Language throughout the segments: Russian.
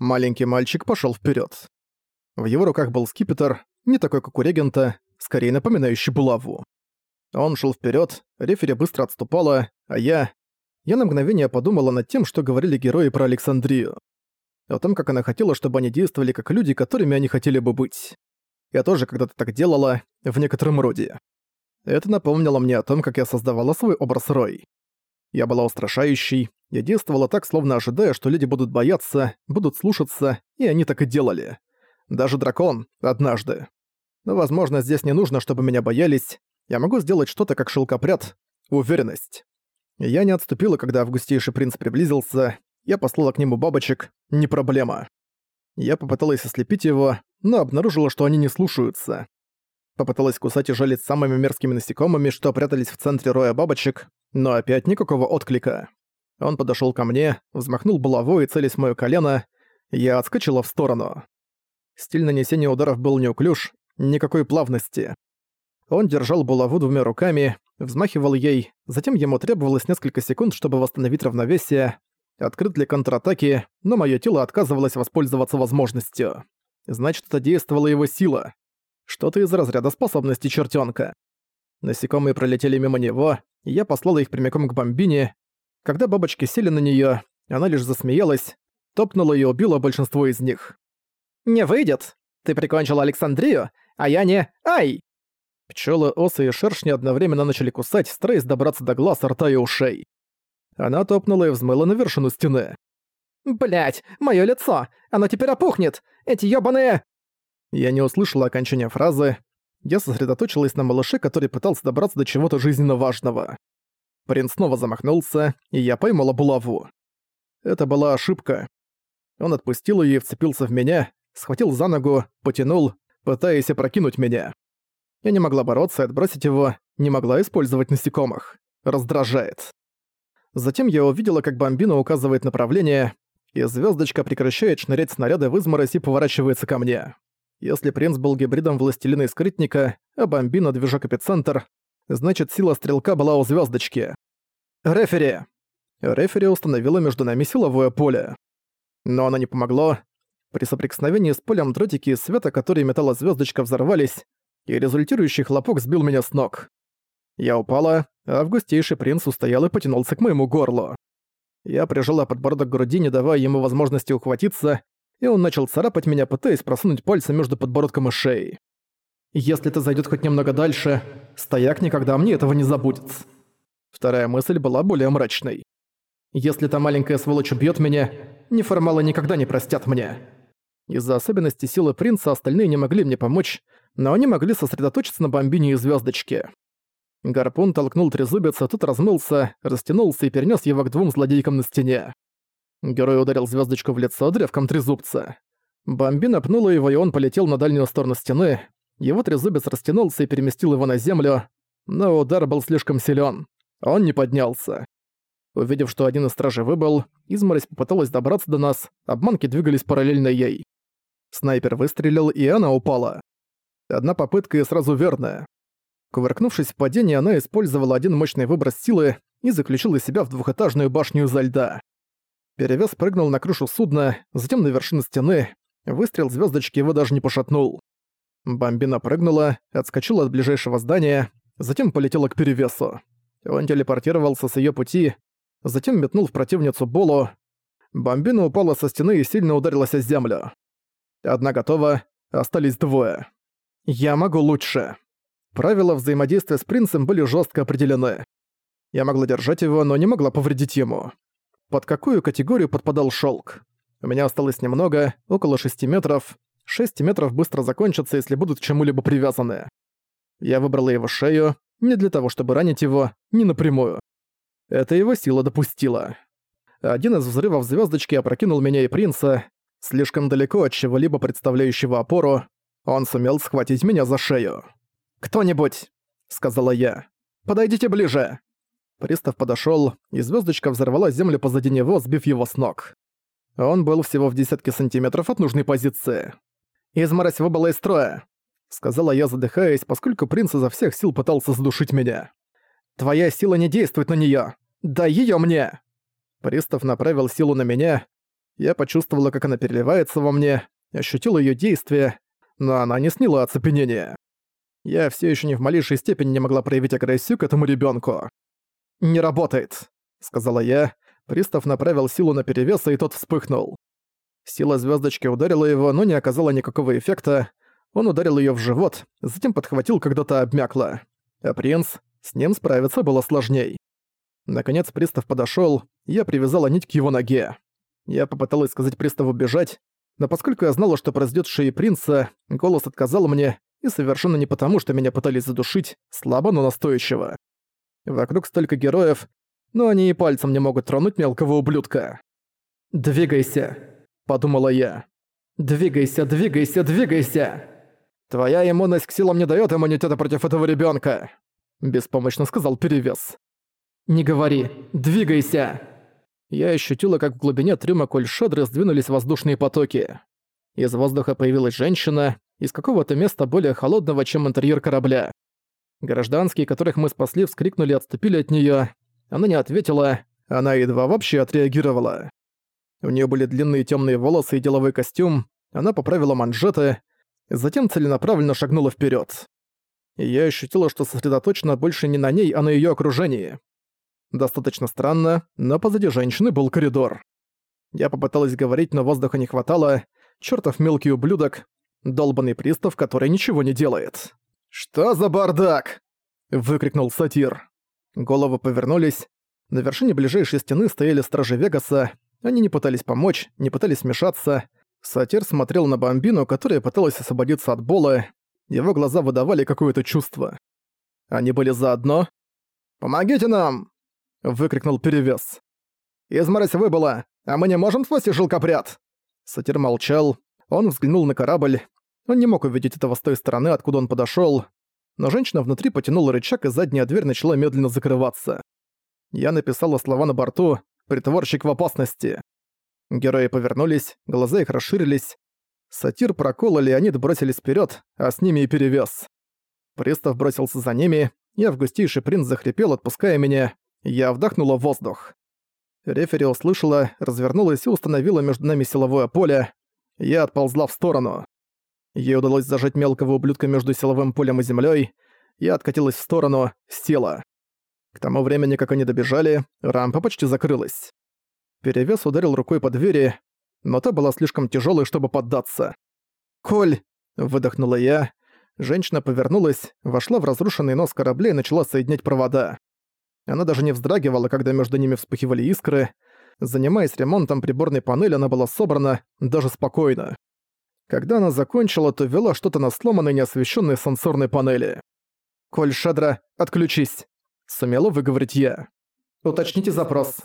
Маленький мальчик пошел вперед. В его руках был скипетр, не такой, как у регента, скорее напоминающий булаву. Он шел вперед, рефери быстро отступала, а я... Я на мгновение подумала над тем, что говорили герои про Александрию. О том, как она хотела, чтобы они действовали как люди, которыми они хотели бы быть. Я тоже когда-то так делала, в некотором роде. Это напомнило мне о том, как я создавала свой образ Рой. Я была устрашающей, я действовала так, словно ожидая, что люди будут бояться, будут слушаться, и они так и делали. Даже дракон, однажды. Но, возможно, здесь не нужно, чтобы меня боялись. Я могу сделать что-то как шелкопряд. Уверенность. Я не отступила, когда августейший принц приблизился. Я послала к нему бабочек. Не проблема. Я попыталась ослепить его, но обнаружила, что они не слушаются. Попыталась кусать и жалить самыми мерзкими насекомыми, что прятались в центре роя бабочек, но опять никакого отклика. Он подошёл ко мне, взмахнул булавой, целясь в моё колено, я отскочила в сторону. Стиль нанесения ударов был неуклюж, никакой плавности. Он держал булаву двумя руками, взмахивал ей, затем ему требовалось несколько секунд, чтобы восстановить равновесие, открыт для контратаки, но моё тело отказывалось воспользоваться возможностью. Значит, это действовала его сила. Что-то из разряда способности чертёнка. Насекомые пролетели мимо него, и я послала их прямиком к бомбине. Когда бабочки сели на неё, она лишь засмеялась, топнула и убила большинство из них. «Не выйдет! Ты прикончил Александрию, а я не... Ай!» Пчелы, осы и шершни одновременно начали кусать, стараясь добраться до глаз, рта и ушей. Она топнула и взмыла на вершину стены. Блять, моё лицо! Оно теперь опухнет! Эти ёбаные...» Я не услышала окончания фразы. Я сосредоточилась на малыше, который пытался добраться до чего-то жизненно важного. Принц снова замахнулся, и я поймала булаву. Это была ошибка. Он отпустил её и вцепился в меня, схватил за ногу, потянул, пытаясь опрокинуть меня. Я не могла бороться и отбросить его, не могла использовать насекомых. Раздражает. Затем я увидела, как бомбина указывает направление, и звездочка прекращает шнырять снаряды в изморозь и поворачивается ко мне. Если принц был гибридом властелина и скрытника, а бомбина — движок эпицентр, значит сила стрелка была у звездочки. Рефери! Рефери установила между нами силовое поле. Но оно не помогло. При соприкосновении с полем дротики из света, которые метала звездочка, взорвались, и результирующий хлопок сбил меня с ног. Я упала, а августейший принц устоял и потянулся к моему горлу. Я прижала подбородок к груди, не давая ему возможности ухватиться, и он начал царапать меня, пытаясь просунуть пальцы между подбородком и шеей. «Если это зайдет хоть немного дальше, стояк никогда мне этого не забудет». Вторая мысль была более мрачной. «Если та маленькая сволочь убьет меня, неформалы никогда не простят мне». Из-за особенностей силы принца остальные не могли мне помочь, но они могли сосредоточиться на бомбине и звездочке. Гарпун толкнул трезубец, а тот размылся, растянулся и перенес его к двум злодейкам на стене. Герой ударил звездочку в лицо древком трезубца. Бомбина пнула его, и он полетел на дальнюю сторону стены. Его трезубец растянулся и переместил его на землю, но удар был слишком силен. Он не поднялся. Увидев, что один из стражей выбыл, изморозь попыталась добраться до нас, обманки двигались параллельно ей. Снайпер выстрелил, и она упала. Одна попытка и сразу верная. Кувыркнувшись в падении, она использовала один мощный выброс силы и заключила себя в двухэтажную башню изо льда. Перевес прыгнул на крышу судна, затем на вершину стены. Выстрел звездочки его даже не пошатнул. Бомбина прыгнула, отскочила от ближайшего здания, затем полетела к перевесу. Он телепортировался с ее пути, затем метнул в противницу Болу. Бомбина упала со стены и сильно ударилась о землю. Одна готова, остались двое. «Я могу лучше». Правила взаимодействия с принцем были жестко определены. Я могла держать его, но не могла повредить ему. Под какую категорию подпадал шелк? У меня осталось немного, около 6 метров. 6 метров быстро закончатся, если будут к чему-либо привязаны. Я выбрала его шею, не для того, чтобы ранить его, не напрямую. Это его сила допустила. Один из взрывов звездочки опрокинул меня и принца, слишком далеко от чего-либо представляющего опору, он сумел схватить меня за шею. «Кто-нибудь!» — сказала я. «Подойдите ближе!» Пристав подошёл, и звёздочка взорвала землю позади него, сбив его с ног. Он был всего в десятке сантиметров от нужной позиции. «Изморозь выбыла из строя», — сказала я, задыхаясь, поскольку принц изо всех сил пытался задушить меня. «Твоя сила не действует на неё. Дай её мне!» Пристав направил силу на меня. Я почувствовала, как она переливается во мне, ощутила ее действие, но она не сняла оцепенение. Я все еще ни в малейшей степени не могла проявить агрессию к этому ребенку. «Не работает», — сказала я. Пристав направил силу на перевеса, и тот вспыхнул. Сила звездочки ударила его, но не оказала никакого эффекта. Он ударил ее в живот, затем подхватил, когда то обмякла. А принц, с ним справиться было сложней. Наконец пристав подошел, я привязала нить к его ноге. Я попыталась сказать приставу бежать, но поскольку я знала, что произойдет с шеи принца, голос отказал мне, и совершенно не потому, что меня пытались задушить, слабо, но настойчиво. Вокруг столько героев, но они и пальцем не могут тронуть мелкого ублюдка. «Двигайся», — подумала я. «Двигайся, двигайся, двигайся!» «Твоя иммунность к силам не даёт иммунитета против этого ребёнка», — беспомощно сказал Перевес. «Не говори, двигайся!» Я ощутила, как в глубине трюма Кольшедры сдвинулись воздушные потоки. Из воздуха появилась женщина, из какого-то места более холодного, чем интерьер корабля. Гражданские, которых мы спасли, вскрикнули и отступили от неё. Она не ответила, она едва вообще отреагировала. У неё были длинные тёмные волосы и деловой костюм, она поправила манжеты, затем целенаправленно шагнула вперёд. И я ощутила, что сосредоточена больше не на ней, а на её окружении. Достаточно странно, но позади женщины был коридор. Я попыталась говорить, но воздуха не хватало. Чёртов мелкий ублюдок. Долбанный пристав, который ничего не делает. «Что за бардак?» — выкрикнул сатир. Головы повернулись. На вершине ближайшей стены стояли стражи Вегаса. Они не пытались помочь, не пытались вмешаться. Сатир смотрел на бомбину, которая пыталась освободиться от бола. Его глаза выдавали какое-то чувство. Они были заодно. «Помогите нам!» — выкрикнул перевес. «Изморозь выбыла, а мы не можем спасти шелкопряд!» Сатир молчал, он взглянул на корабль. Он не мог увидеть этого с той стороны, откуда он подошёл, но женщина внутри потянула рычаг, и задняя дверь начала медленно закрываться. Я написала слова на борту «Притворщик в опасности». Герои повернулись, глаза их расширились. Сатир, Прокол и Леонид бросились вперёд, а с ними и перевес. Пристав бросился за ними, и августейший принц захрипел, отпуская меня, я вдохнула воздух. Рефери услышала, развернулась и установила между нами силовое поле. Я отползла в сторону. Ей удалось зажать мелкого ублюдка между силовым полем и землей. Я откатилась в сторону, села. К тому времени, как они добежали, рампа почти закрылась. Перевес ударил рукой по двери, но та была слишком тяжелой, чтобы поддаться. «Коль!» — выдохнула я. Женщина повернулась, вошла в разрушенный нос корабля и начала соединять провода. Она даже не вздрагивала, когда между ними вспыхивали искры. Занимаясь ремонтом приборной панели, она была собрана, даже спокойно. Когда она закончила, то вела что-то на сломанной неосвещенной сенсорной панели. «Коль Шадра, отключись!» — сумела выговорить я. «Уточните запрос».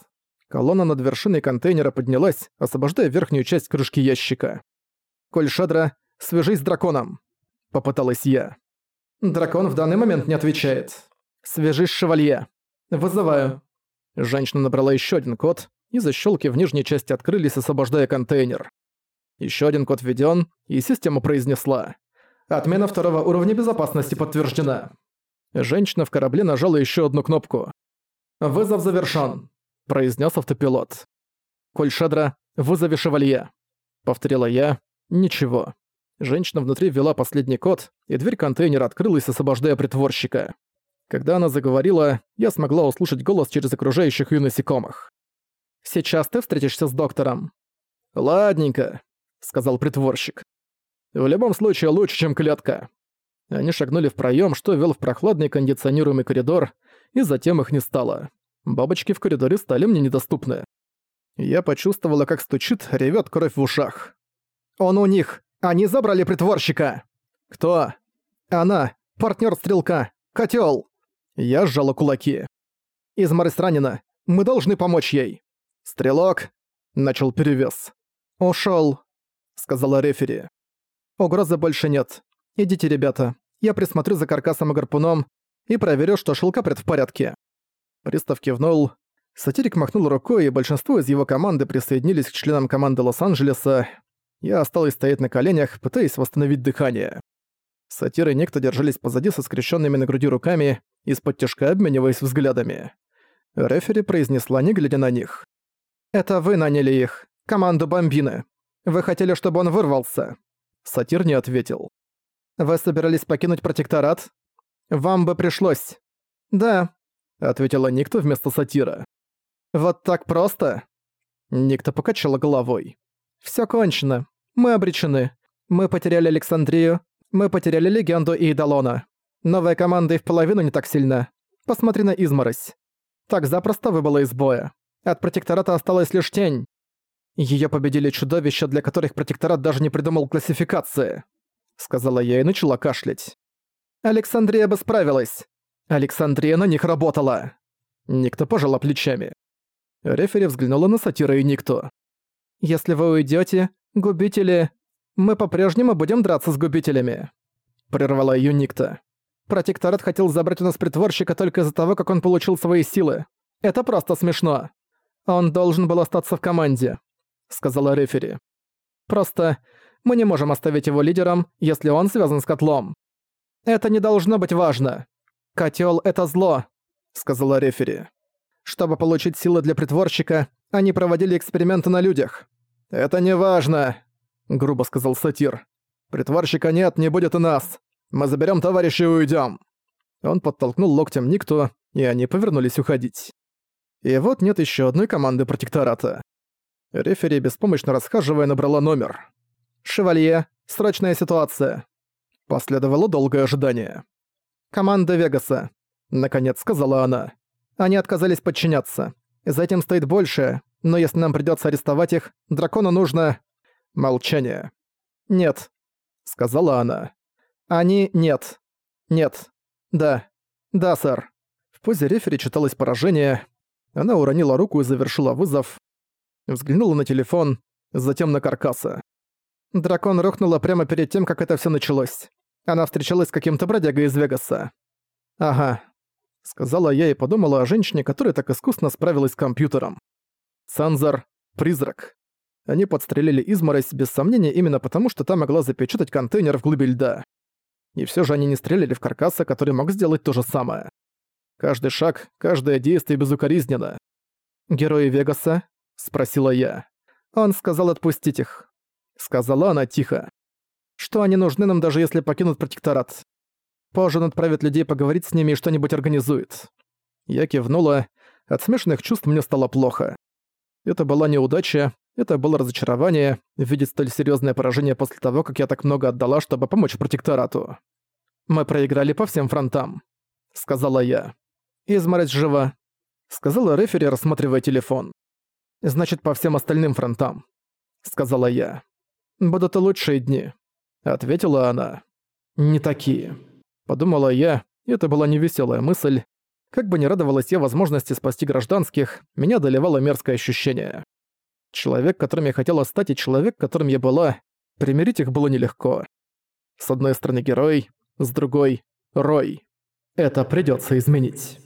Колонна над вершиной контейнера поднялась, освобождая верхнюю часть крышки ящика. «Коль Шадра, свяжись с драконом!» — попыталась я. «Дракон в данный момент не отвечает. Свяжись с шевалье!» «Вызываю». Женщина набрала еще один код, и защелки в нижней части открылись, освобождая контейнер. Еще один код введен, и система произнесла. «Отмена второго уровня безопасности подтверждена». Женщина в корабле нажала еще одну кнопку. «Вызов завершён», — произнес автопилот. «Коль Шадра, вызови шевалье», — повторила я. «Ничего». Женщина внутри ввела последний код, и дверь контейнера открылась, освобождая притворщика. Когда она заговорила, я смогла услышать голос через окружающих ее насекомых. «Сейчас ты встретишься с доктором». «Ладненько», — сказал притворщик. «В любом случае лучше, чем клетка». Они шагнули в проем, что вел в прохладный кондиционируемый коридор, и затем их не стало. Бабочки в коридоре стали мне недоступны. Я почувствовала, как стучит, ревет кровь в ушах. «Он у них! Они забрали притворщика!» «Кто?» «Она! партнер стрелка! Котел! Я сжала кулаки. «Измарис ранена. Мы должны помочь ей». «Стрелок», — начал перевес. Ушел, сказала рефери. «Угрозы больше нет. Идите, ребята. Я присмотрю за каркасом и гарпуном и проверю, что шелкопряд в порядке». Пристав кивнул. Сатирик махнул рукой, и большинство из его команды присоединились к членам команды Лос-Анджелеса. Я осталась стоять на коленях, пытаясь восстановить дыхание. Сатиры и некто держались позади со скрещенными на груди руками, из-под тяжка обмениваясь взглядами. Рефери произнесла, не глядя на них. «Это вы наняли их. команду бомбины. Вы хотели, чтобы он вырвался?» Сатир не ответил. «Вы собирались покинуть протекторат? Вам бы пришлось». «Да», — ответила Никто вместо сатира. «Вот так просто?» Никто покачала головой. «Всё кончено. Мы обречены. Мы потеряли Александрию, мы потеряли Легенду и Идолона. Новая команда и в половину не так сильна. Посмотри на изморозь. Так запросто выбыла из боя. От протектората осталась лишь тень. Её победили чудовища, для которых протекторат даже не придумал классификации. Сказала я и начала кашлять. Александрия бы справилась. Александрия на них работала. Никто пожала плечами. Рефери взглянула на сатира и никто. «Если вы уйдете, губители... Мы по-прежнему будем драться с губителями», — прервала её Никта. «Протекторат хотел забрать у нас притворщика только из-за того, как он получил свои силы. Это просто смешно. Он должен был остаться в команде», — сказала рефери. «Просто мы не можем оставить его лидером, если он связан с котлом. Это не должно быть важно. Котел — это зло», — сказала рефери. «Чтобы получить силы для притворщика, они проводили эксперименты на людях. Это не важно», — грубо сказал сатир. «Притворщика нет, не будет и нас. Мы заберем товарища и уйдем. Он подтолкнул локтем Никту, и они повернулись уходить. И вот нет еще одной команды протектората. Рефери, беспомощно расхаживая, набрала номер. «Шевалье, срочная ситуация». Последовало долгое ожидание. «Команда Вегаса», — наконец сказала она. «Они отказались подчиняться. За этим стоит большее, но если нам придётся арестовать их, дракону нужно...» Молчание. «Нет», — сказала она. «Они... нет. Нет. Да. Да, сэр». В позе рефери читалось поражение. Она уронила руку и завершила вызов. Взглянула на телефон, затем на каркаса. Дракон рухнула прямо перед тем, как это всё началось. Она встречалась с каким-то бродягой из Вегаса. «Ага», — сказала я и подумала о женщине, которая так искусно справилась с компьютером. Санзар — призрак. Они подстрелили изморозь, без сомнения, именно потому, что та могла запечатать контейнер в глубе льда. И всё же они не стреляли в каркаса, который мог сделать то же самое. Каждый шаг, каждое действие безукоризненно. «Герои Вегаса?» — спросила я. Он сказал отпустить их. Сказала она тихо. Что они нужны нам, даже если покинут протекторат. Позже он отправит людей поговорить с ними и что-нибудь организует. Я кивнула. От смешанных чувств мне стало плохо. Это была неудача, это было разочарование, видеть столь серьезное поражение после того, как я так много отдала, чтобы помочь протекторату. «Мы проиграли по всем фронтам», — сказала я. «Изморозь жива», — сказала рефери, рассматривая телефон. «Значит, по всем остальным фронтам», — сказала я. «Будут и лучшие дни», — ответила она. «Не такие», — подумала я, это была невеселая мысль. Как бы ни радовалась я возможности спасти гражданских, меня доливало мерзкое ощущение. Человек, которым я хотела стать, и человек, которым я была, примирить их было нелегко. С одной стороны герой, с другой — Рой. Это придётся изменить.